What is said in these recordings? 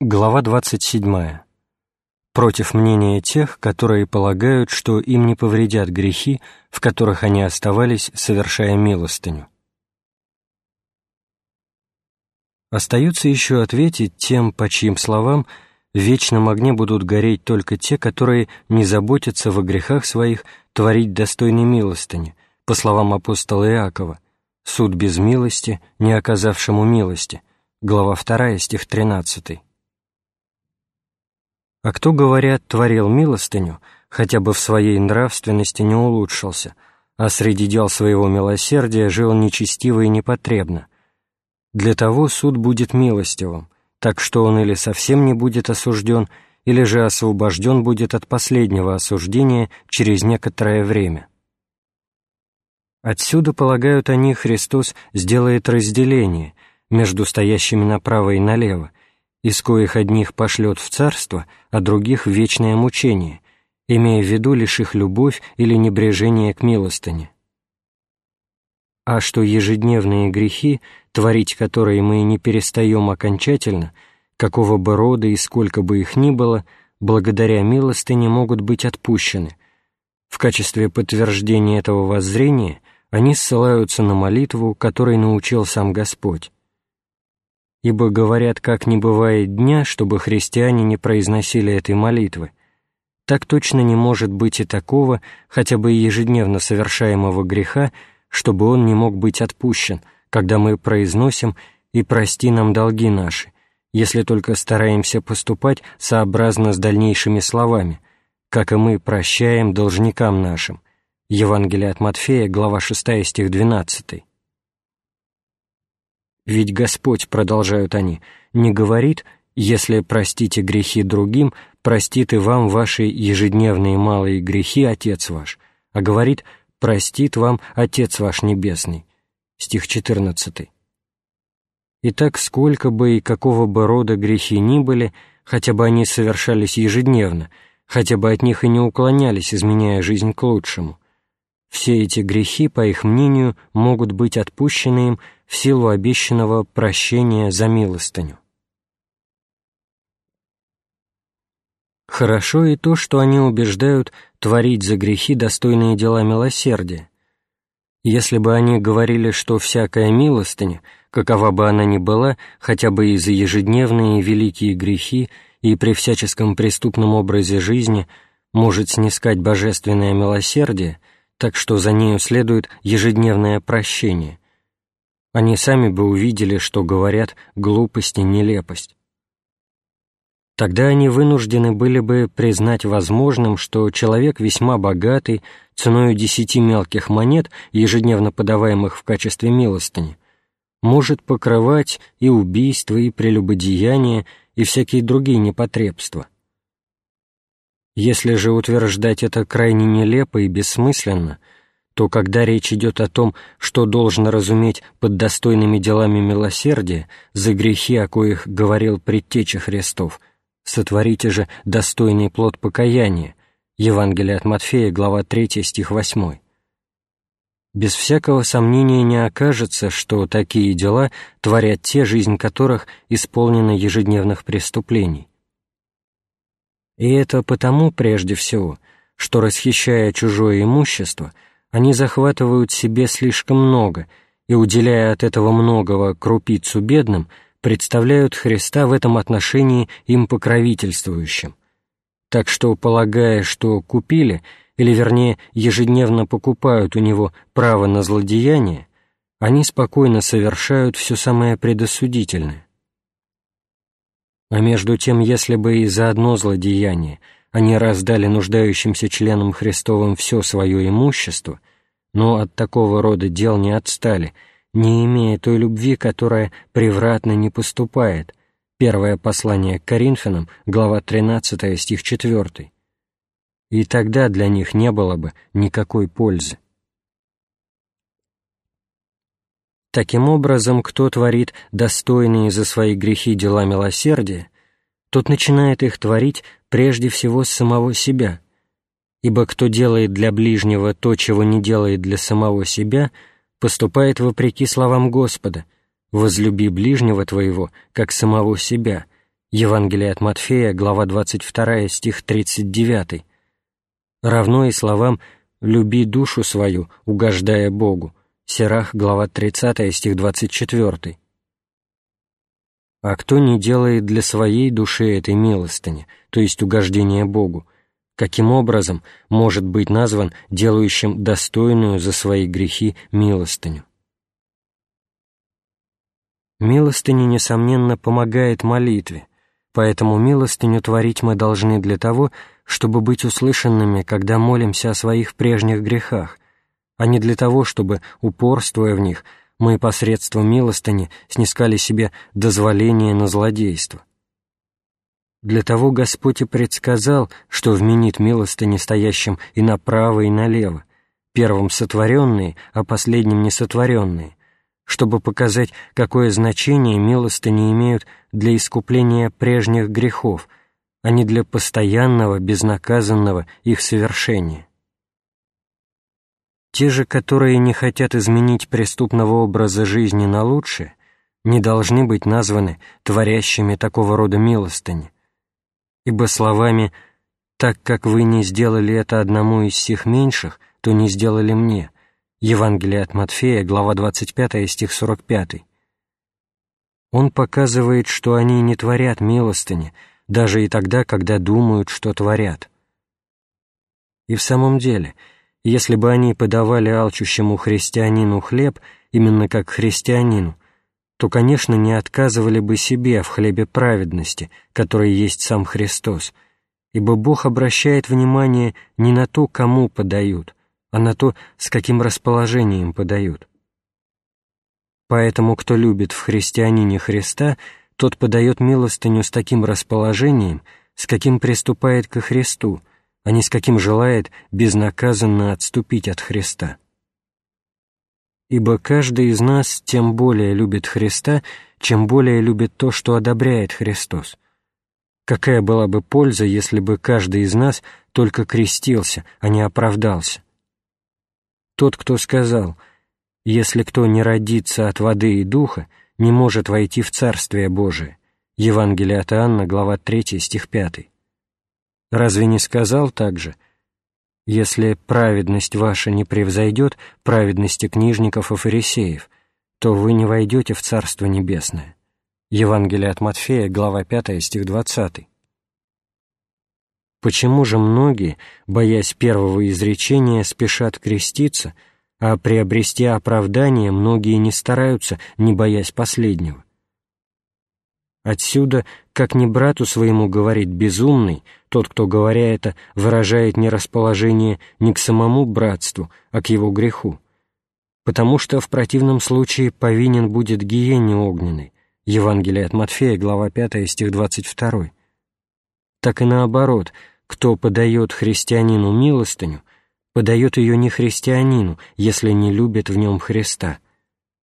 Глава 27. Против мнения тех, которые полагают, что им не повредят грехи, в которых они оставались, совершая милостыню. Остается еще ответить тем, по чьим словам в вечном огне будут гореть только те, которые не заботятся во грехах своих творить достойной милостыни, по словам апостола Иакова, «Суд без милости, не оказавшему милости», глава 2, стих 13. А кто, говорят, творил милостыню, хотя бы в своей нравственности не улучшился, а среди дел своего милосердия жил нечестиво и непотребно, для того суд будет милостивым, так что он или совсем не будет осужден, или же освобожден будет от последнего осуждения через некоторое время. Отсюда, полагают они, Христос сделает разделение между стоящими направо и налево, из коих одних пошлет в царство, а других в вечное мучение, имея в виду лишь их любовь или небрежение к милостыне. А что ежедневные грехи, творить которые мы не перестаем окончательно, какого бы рода и сколько бы их ни было, благодаря милостыне могут быть отпущены. В качестве подтверждения этого воззрения они ссылаются на молитву, которой научил сам Господь ибо говорят, как не бывает дня, чтобы христиане не произносили этой молитвы. Так точно не может быть и такого, хотя бы ежедневно совершаемого греха, чтобы он не мог быть отпущен, когда мы произносим «и прости нам долги наши», если только стараемся поступать сообразно с дальнейшими словами, как и мы прощаем должникам нашим. Евангелие от Матфея, глава 6, стих 12. Ведь Господь, продолжают они, не говорит, если простите грехи другим, простит и вам ваши ежедневные малые грехи Отец ваш, а говорит, простит вам Отец ваш Небесный. Стих 14. Итак, сколько бы и какого бы рода грехи ни были, хотя бы они совершались ежедневно, хотя бы от них и не уклонялись, изменяя жизнь к лучшему, все эти грехи, по их мнению, могут быть отпущены им в силу обещанного прощения за милостыню. Хорошо и то, что они убеждают творить за грехи достойные дела милосердия. Если бы они говорили, что всякая милостыня, какова бы она ни была, хотя бы и за ежедневные великие грехи и при всяческом преступном образе жизни, может снискать божественное милосердие, так что за нею следует ежедневное прощение, они сами бы увидели, что говорят глупость и нелепость. Тогда они вынуждены были бы признать возможным, что человек весьма богатый, ценою десяти мелких монет, ежедневно подаваемых в качестве милостыни, может покрывать и убийства, и прелюбодеяния, и всякие другие непотребства. Если же утверждать это крайне нелепо и бессмысленно – то когда речь идет о том, что должно разуметь под достойными делами милосердия за грехи, о коих говорил предтеча Христов, сотворите же достойный плод покаяния, Евангелие от Матфея, глава 3, стих 8. Без всякого сомнения не окажется, что такие дела творят те, жизнь которых исполнена ежедневных преступлений. И это потому, прежде всего, что, расхищая чужое имущество – они захватывают себе слишком много и, уделяя от этого многого крупицу бедным, представляют Христа в этом отношении им покровительствующим. Так что, полагая, что купили, или вернее ежедневно покупают у него право на злодеяние, они спокойно совершают все самое предосудительное. А между тем, если бы и за одно злодеяние – они раздали нуждающимся членам Христовым все свое имущество, но от такого рода дел не отстали, не имея той любви, которая превратно не поступает. Первое послание к Коринфянам, глава 13, стих 4. И тогда для них не было бы никакой пользы. Таким образом, кто творит достойные за свои грехи дела милосердия, тот начинает их творить прежде всего с самого себя, ибо кто делает для ближнего то, чего не делает для самого себя, поступает вопреки словам Господа. «возлюби ближнего твоего, как самого себя» Евангелие от Матфея, глава 22, стих 39, равно и словам «люби душу свою, угождая Богу», Сирах, глава 30, стих 24. А кто не делает для своей души этой милостыни, то есть угождения Богу, каким образом может быть назван делающим достойную за свои грехи милостыню? Милостыня, несомненно, помогает молитве, поэтому милостыню творить мы должны для того, чтобы быть услышанными, когда молимся о своих прежних грехах, а не для того, чтобы, упорствуя в них, мы посредством милостыни снискали себе дозволение на злодейство. Для того Господь и предсказал, что вменит милостыни стоящим и направо, и налево, первым сотворенные, а последним несотворенные, чтобы показать, какое значение милостыни имеют для искупления прежних грехов, а не для постоянного, безнаказанного их совершения. Те же, которые не хотят изменить преступного образа жизни на лучшее, не должны быть названы творящими такого рода милостыни, ибо словами «так как вы не сделали это одному из сих меньших, то не сделали мне» Евангелие от Матфея, глава 25, стих 45. Он показывает, что они не творят милостыни, даже и тогда, когда думают, что творят. И в самом деле – если бы они подавали алчущему христианину хлеб именно как христианину, то, конечно, не отказывали бы себе в хлебе праведности, который есть сам Христос, ибо Бог обращает внимание не на то, кому подают, а на то, с каким расположением подают. Поэтому, кто любит в христианине Христа, тот подает милостыню с таким расположением, с каким приступает ко Христу, а не с каким желает безнаказанно отступить от Христа. Ибо каждый из нас тем более любит Христа, чем более любит то, что одобряет Христос. Какая была бы польза, если бы каждый из нас только крестился, а не оправдался? Тот, кто сказал «Если кто не родится от воды и духа, не может войти в Царствие Божие» Евангелие от Иоанна, глава 3, стих 5. Разве не сказал также, «Если праведность ваша не превзойдет праведности книжников и фарисеев, то вы не войдете в Царство Небесное». Евангелие от Матфея, глава 5, стих 20. Почему же многие, боясь первого изречения, спешат креститься, а приобрести оправдание многие не стараются, не боясь последнего? Отсюда, как ни брату своему говорит безумный, тот, кто, говоря это, выражает не расположение не к самому братству, а к его греху, потому что в противном случае повинен будет гиене огненной, Евангелие от Матфея, глава 5, стих 22. Так и наоборот, кто подает христианину милостыню, подает ее не христианину, если не любит в нем Христа –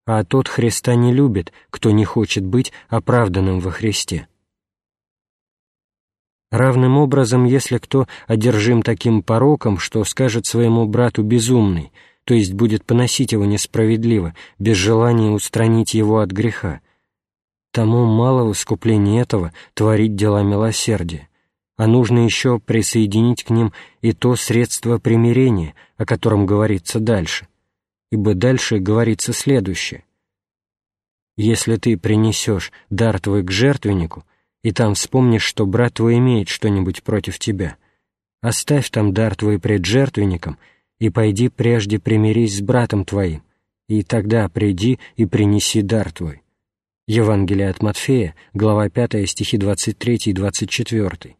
а тот Христа не любит, кто не хочет быть оправданным во Христе. Равным образом, если кто одержим таким пороком, что скажет своему брату безумный, то есть будет поносить его несправедливо, без желания устранить его от греха, тому мало в искуплении этого творить дела милосердия, а нужно еще присоединить к ним и то средство примирения, о котором говорится дальше ибо дальше говорится следующее. «Если ты принесешь дар твой к жертвеннику, и там вспомнишь, что брат твой имеет что-нибудь против тебя, оставь там дар твой пред жертвенником и пойди прежде примирись с братом твоим, и тогда приди и принеси дар твой». Евангелие от Матфея, глава 5, стихи 23 и 24.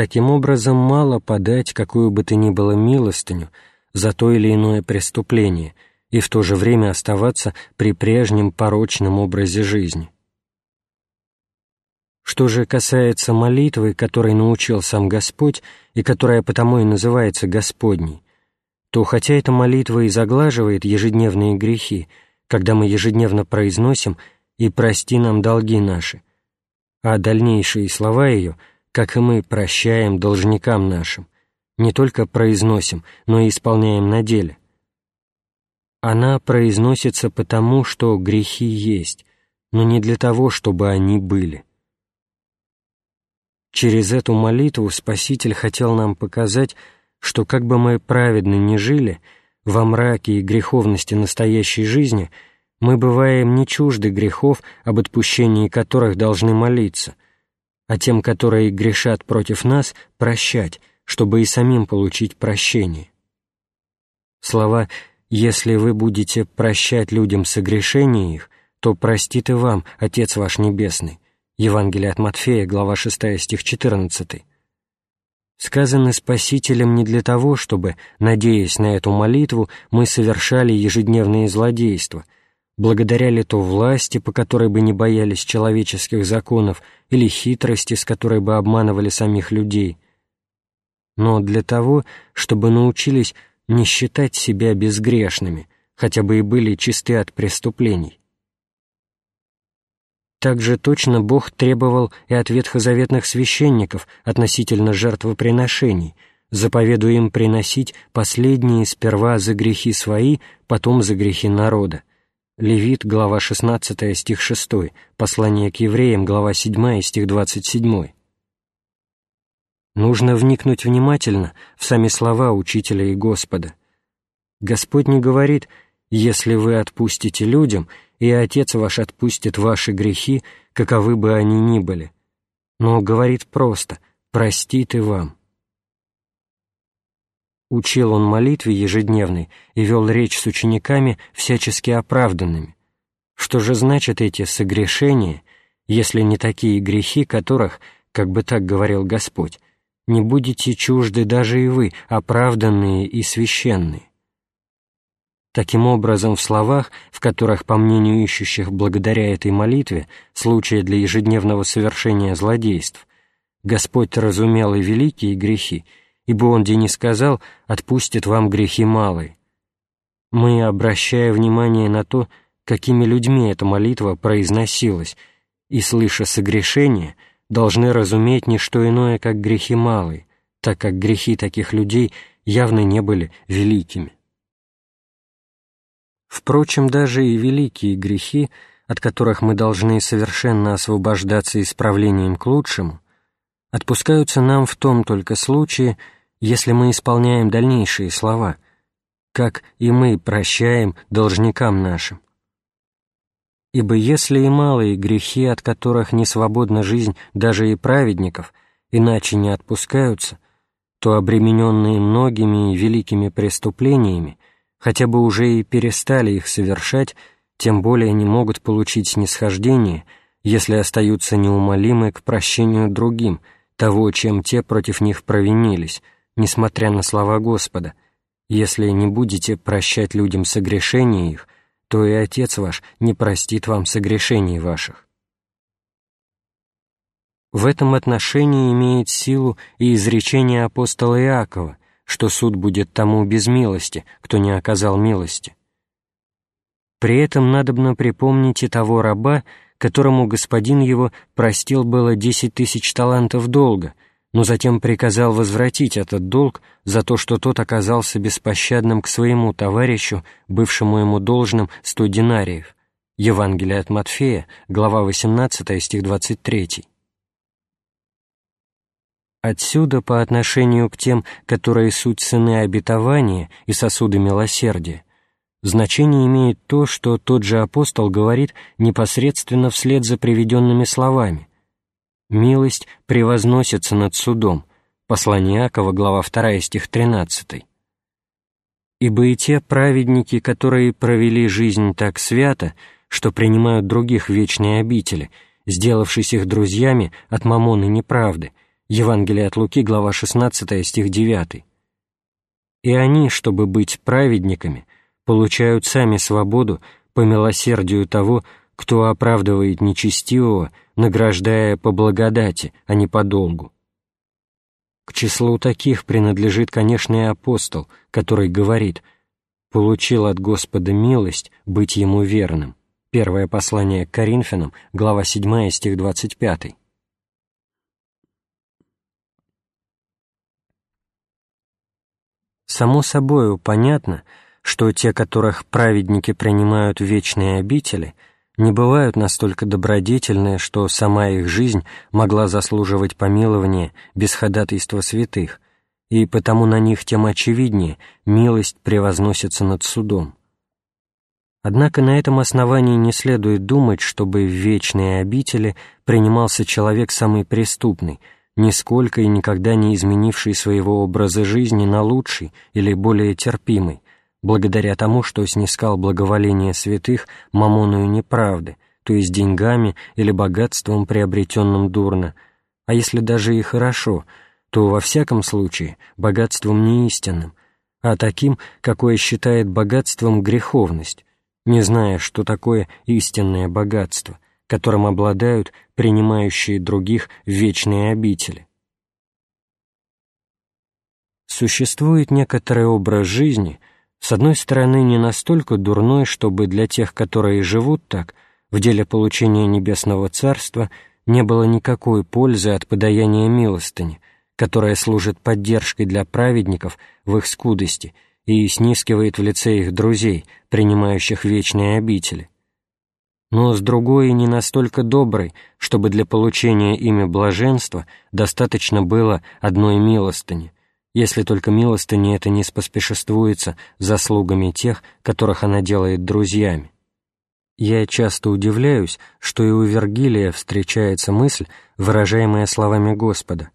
Таким образом, мало подать какую бы то ни было милостыню за то или иное преступление и в то же время оставаться при прежнем порочном образе жизни. Что же касается молитвы, которой научил сам Господь и которая потому и называется Господней, то хотя эта молитва и заглаживает ежедневные грехи, когда мы ежедневно произносим «и прости нам долги наши», а дальнейшие слова ее — как и мы прощаем должникам нашим, не только произносим, но и исполняем на деле. Она произносится потому, что грехи есть, но не для того, чтобы они были. Через эту молитву Спаситель хотел нам показать, что как бы мы праведно ни жили, во мраке и греховности настоящей жизни мы бываем не чужды грехов, об отпущении которых должны молиться, а тем, которые грешат против нас, прощать, чтобы и самим получить прощение. Слова «Если вы будете прощать людям согрешения их, то простит и вам Отец ваш Небесный» Евангелие от Матфея, глава 6, стих 14. Сказаны Спасителем не для того, чтобы, надеясь на эту молитву, мы совершали ежедневные злодейства, благодаря ли то власти, по которой бы не боялись человеческих законов, или хитрости, с которой бы обманывали самих людей, но для того, чтобы научились не считать себя безгрешными, хотя бы и были чисты от преступлений. Также точно Бог требовал и от ветхозаветных священников относительно жертвоприношений, заповедуя им приносить последние сперва за грехи свои, потом за грехи народа. Левит, глава 16, стих 6, послание к евреям, глава 7, стих 27. Нужно вникнуть внимательно в сами слова Учителя и Господа. Господь не говорит «если вы отпустите людям», и Отец ваш отпустит ваши грехи, каковы бы они ни были, но говорит просто «простит и вам». Учил он молитве ежедневной и вел речь с учениками всячески оправданными. Что же значит эти согрешения, если не такие грехи, которых, как бы так говорил Господь, не будете чужды даже и вы, оправданные и священные? Таким образом, в словах, в которых, по мнению ищущих благодаря этой молитве, случая для ежедневного совершения злодейств, Господь разумел и великие грехи, ибо Он где не сказал «отпустит вам грехи малые». Мы, обращая внимание на то, какими людьми эта молитва произносилась, и, слыша согрешение, должны разуметь не что иное, как грехи малые, так как грехи таких людей явно не были великими. Впрочем, даже и великие грехи, от которых мы должны совершенно освобождаться исправлением к лучшему, отпускаются нам в том только случае, если мы исполняем дальнейшие слова, как и мы прощаем должникам нашим. Ибо если и малые грехи, от которых не свободна жизнь даже и праведников, иначе не отпускаются, то обремененные многими и великими преступлениями хотя бы уже и перестали их совершать, тем более не могут получить снисхождение, если остаются неумолимы к прощению другим того, чем те против них провинились, несмотря на слова Господа. Если не будете прощать людям согрешения их, то и Отец ваш не простит вам согрешений ваших. В этом отношении имеет силу и изречение апостола Иакова, что суд будет тому без милости, кто не оказал милости. При этом надобно припомнить и того раба, которому господин его простил было десять тысяч талантов долга, но затем приказал возвратить этот долг за то, что тот оказался беспощадным к своему товарищу, бывшему ему должным сто динариев. Евангелие от Матфея, глава 18, стих 23. Отсюда по отношению к тем, которые суть сыны обетования и сосуды милосердия, значение имеет то, что тот же апостол говорит непосредственно вслед за приведенными словами. «Милость превозносится над судом» Послание Иакова, глава 2, стих 13. «Ибо и те праведники, которые провели жизнь так свято, что принимают других вечные обители, сделавшись их друзьями от мамоны неправды, Евангелие от Луки, глава 16, стих 9. «И они, чтобы быть праведниками, получают сами свободу по милосердию того, кто оправдывает нечестивого, награждая по благодати, а не по долгу». К числу таких принадлежит, конечно, и апостол, который говорит «получил от Господа милость быть ему верным». Первое послание к Коринфянам, глава 7, стих 25. Само собою понятно, что те, которых праведники принимают в вечные обители, не бывают настолько добродетельны, что сама их жизнь могла заслуживать помилования без ходатайства святых, и потому на них тем очевиднее милость превозносится над судом. Однако на этом основании не следует думать, чтобы в вечные обители принимался человек самый преступный, нисколько и никогда не изменивший своего образа жизни на лучший или более терпимый, благодаря тому, что снискал благоволение святых мамоною неправды, то есть деньгами или богатством, приобретенным дурно, а если даже и хорошо, то во всяком случае богатством не истинным, а таким, какое считает богатством греховность, не зная, что такое истинное богатство, которым обладают принимающие других вечные обители. Существует некоторый образ жизни, с одной стороны, не настолько дурной, чтобы для тех, которые живут так, в деле получения Небесного Царства не было никакой пользы от подаяния милостыни, которая служит поддержкой для праведников в их скудости – и снискивает в лице их друзей, принимающих вечные обители. Но с другой не настолько доброй, чтобы для получения ими блаженства достаточно было одной милостыни, если только милостыня это не споспешествуется заслугами тех, которых она делает друзьями. Я часто удивляюсь, что и у Вергилия встречается мысль, выражаемая словами Господа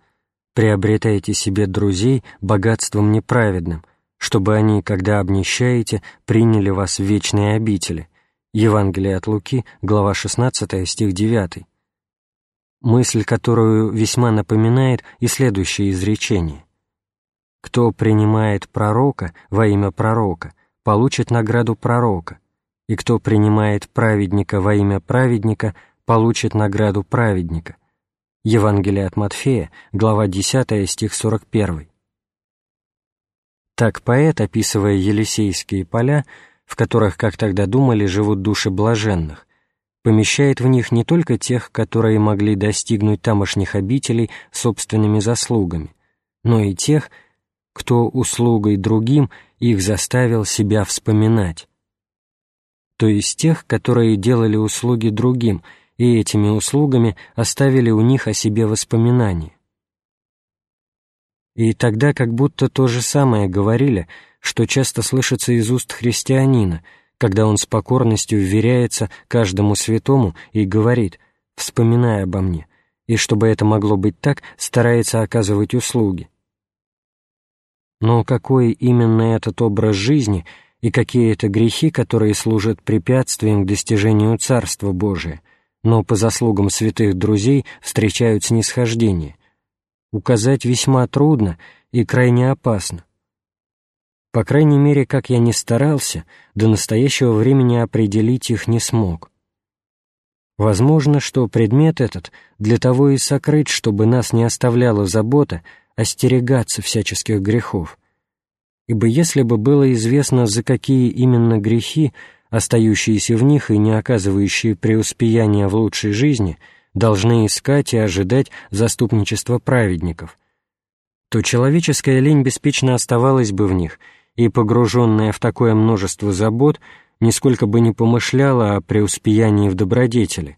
«Приобретайте себе друзей богатством неправедным», чтобы они, когда обнищаете, приняли вас в вечные обители». Евангелие от Луки, глава 16, стих 9. Мысль, которую весьма напоминает и следующее изречение. «Кто принимает пророка во имя пророка, получит награду пророка, и кто принимает праведника во имя праведника, получит награду праведника». Евангелие от Матфея, глава 10, стих 41. Так поэт, описывая Елисейские поля, в которых, как тогда думали, живут души блаженных, помещает в них не только тех, которые могли достигнуть тамошних обителей собственными заслугами, но и тех, кто услугой другим их заставил себя вспоминать. То есть тех, которые делали услуги другим, и этими услугами оставили у них о себе воспоминания. И тогда как будто то же самое говорили, что часто слышится из уст христианина, когда он с покорностью вверяется каждому святому и говорит «вспоминай обо мне», и чтобы это могло быть так, старается оказывать услуги. Но какой именно этот образ жизни и какие это грехи, которые служат препятствием к достижению Царства Божия, но по заслугам святых друзей встречают снисхождение – указать весьма трудно и крайне опасно. По крайней мере, как я ни старался, до настоящего времени определить их не смог. Возможно, что предмет этот для того и сокрыт, чтобы нас не оставляла забота остерегаться всяческих грехов. Ибо если бы было известно, за какие именно грехи, остающиеся в них и не оказывающие преуспеяния в лучшей жизни – должны искать и ожидать заступничества праведников, то человеческая лень беспечно оставалась бы в них, и, погруженная в такое множество забот, нисколько бы не помышляла о преуспеянии в добродетели,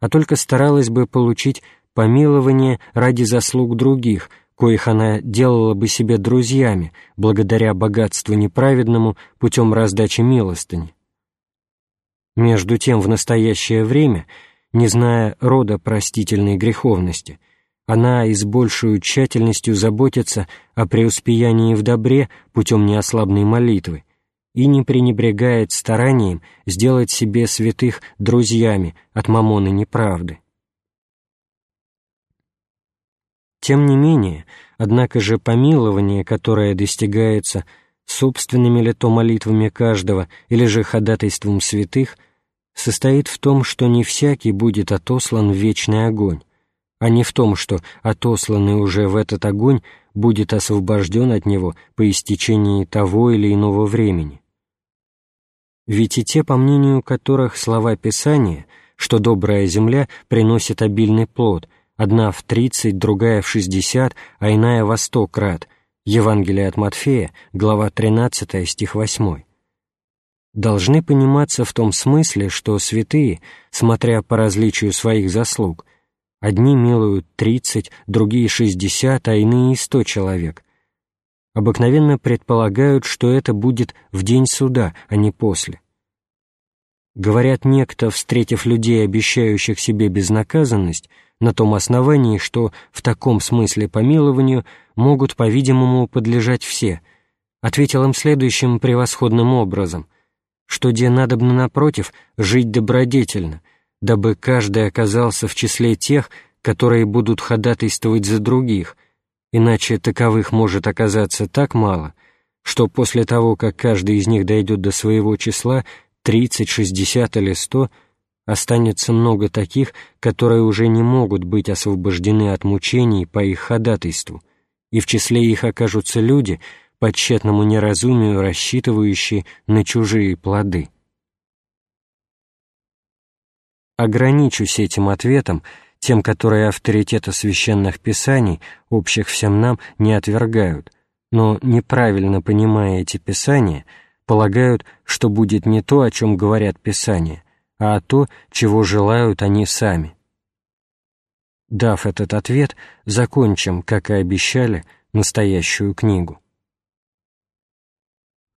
а только старалась бы получить помилование ради заслуг других, коих она делала бы себе друзьями, благодаря богатству неправедному путем раздачи милостыни. Между тем, в настоящее время – не зная рода простительной греховности, она и с большей тщательностью заботится о преуспеянии в добре путем неослабной молитвы и не пренебрегает старанием сделать себе святых друзьями от мамоны неправды. Тем не менее, однако же помилование, которое достигается собственными ли то молитвами каждого или же ходатайством святых, состоит в том, что не всякий будет отослан в вечный огонь, а не в том, что отосланный уже в этот огонь будет освобожден от него по истечении того или иного времени. Ведь и те, по мнению которых слова Писания, что добрая земля приносит обильный плод, одна в тридцать, другая в шестьдесят, а иная во сто крат, Евангелие от Матфея, глава 13, стих 8, должны пониматься в том смысле, что святые, смотря по различию своих заслуг, одни милуют тридцать, другие шестьдесят, а иные и сто человек, обыкновенно предполагают, что это будет в день суда, а не после. Говорят некто, встретив людей, обещающих себе безнаказанность, на том основании, что в таком смысле помилованию могут, по-видимому, подлежать все, ответил им следующим превосходным образом, что где надобно, напротив, жить добродетельно, дабы каждый оказался в числе тех, которые будут ходатайствовать за других, иначе таковых может оказаться так мало, что после того, как каждый из них дойдет до своего числа, тридцать, шестьдесят или сто, останется много таких, которые уже не могут быть освобождены от мучений по их ходатайству, и в числе их окажутся люди, по тщетному неразумию рассчитывающие на чужие плоды. Ограничусь этим ответом, тем, которые авторитета священных писаний, общих всем нам, не отвергают, но, неправильно понимая эти писания, полагают, что будет не то, о чем говорят Писания, а то, чего желают они сами. Дав этот ответ, закончим, как и обещали, настоящую книгу.